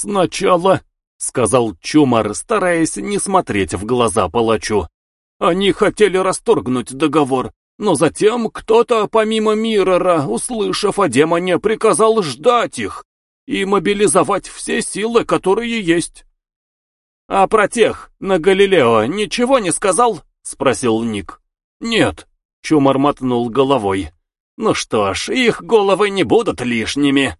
«Сначала», — сказал Чумар, стараясь не смотреть в глаза палачу, «они хотели расторгнуть договор, но затем кто-то помимо Миррора, услышав о демоне, приказал ждать их и мобилизовать все силы, которые есть». «А про тех на Галилео ничего не сказал?» — спросил Ник. «Нет», — Чумар мотнул головой. «Ну что ж, их головы не будут лишними».